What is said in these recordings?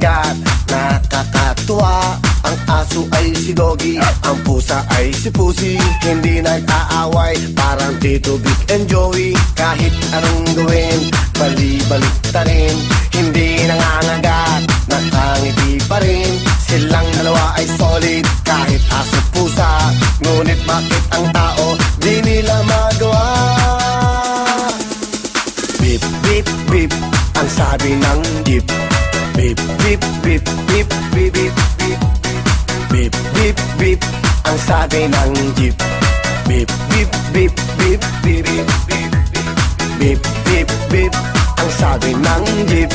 nangangagat Nakakatuwa Ang aso ay si Doggy. Ang pusa ay si Pussy. Hindi nag-aaway Parang Tito Vic and Joey. Kahit anong gawin Bali-balik ta rin. Hindi nangangagat Nakangiti pa rin. Silang dalawa ay solid Kahit aso pusa. Ngunit bakit ang tao Di nila magawa? Beep, beep, beep Ang sabi ng jeep Beep, beep, beep, beep, beep, beep, beep Beep, beep, beep Ang sabi ng jeep Beep, beep, beep, beep, beep, beep, beep Beep, beep, beep Ang sabi ng jeep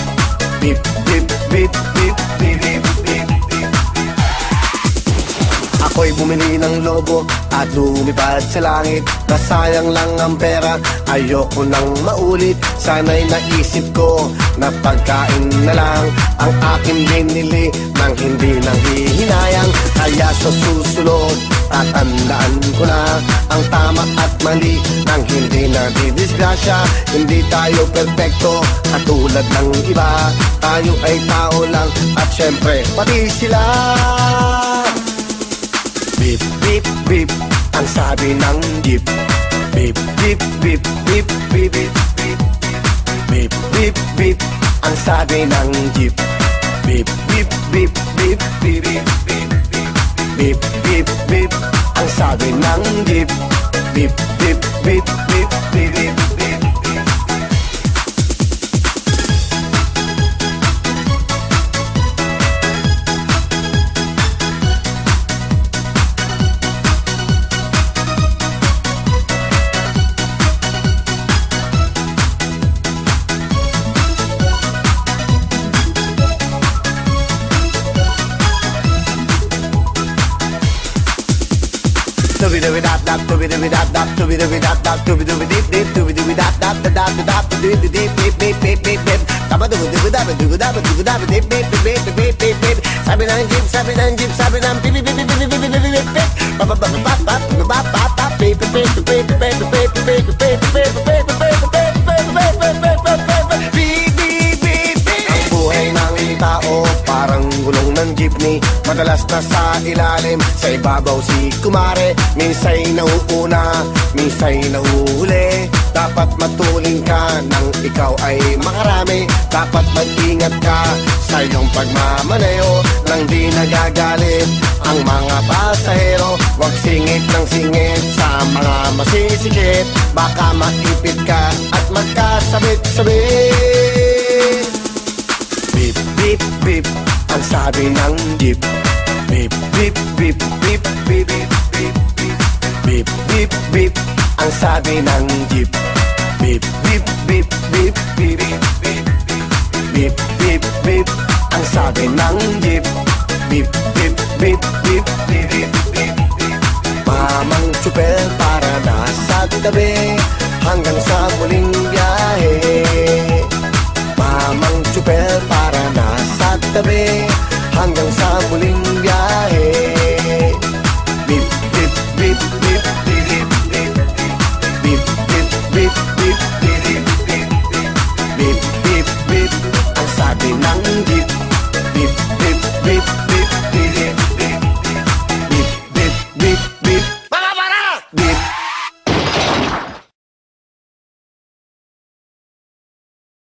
Beep, beep, beep, beep, beep, beep, beep, beep Ako'y bumili ng lobo at lumipad sa langit. Nasayang lang ang pera, ayoko nang maulit Sana'y naisip ko na pagkain na lang Ang aking binili. Nang hindi nang hihinayang Kaya sa susunod, tatandaan ko na Ang tama at mali. Nang hindi na didisgrasya Hindi tayo perpekto, katulad ng iba Tayo ay tao lang at syempre pati sila Beep, beep, beep Ang sabi ng jeep Beep, beep, beep, beep, beep, beep, beep Beep, beep, beep Ang sabi ng jeep Beep, beep, beep, beep, beep, beep, beep Beep, beep, beep Ang sabi ng jeep Beep, beep, beep, beep, beep, beep, Tubi dubi dap dap, tubi dubi dap dap, tubi dubi dap dap, tubi dubi deep deep, tubi dubi dap dap, da dap da dap, da deep deep deep deep deep deep deep. Daba dubu dubu daba dubu daba dubu daba deep deep deep deep deep deep deep. Sabi nan jeep, sabi nan jeep, sabi nan pip pip pip pip pip pip pip pip. Ba ba ba ba ba ba ba ba ba ba pip pip pip pip pip pip pip pip pip pip pip. Jeepney Madalas na sa ilalim, sa ibabaw si kumare Minsa'y nauuna, minsa'y nahuhuli Dapat matuling ka nang ikaw ay makarami. Dapat mag-ingat ka sa iyong pagmamaneho Nang di nagagalit ang mga pasahero Huwag singit ng singit sa mga masisikip. Baka maipit ka at magkasabit-sabit beep beep Ang sabi ng jeep Beep beep beep beep beep beep beep Beep beep beep Ang sabi ng jeep Beep beep beep beep beep beep beep Mamang cupel para nasa tabi Hanggang sa muling biyahe Mamang cupel para nasa tabi Hanggang sa muling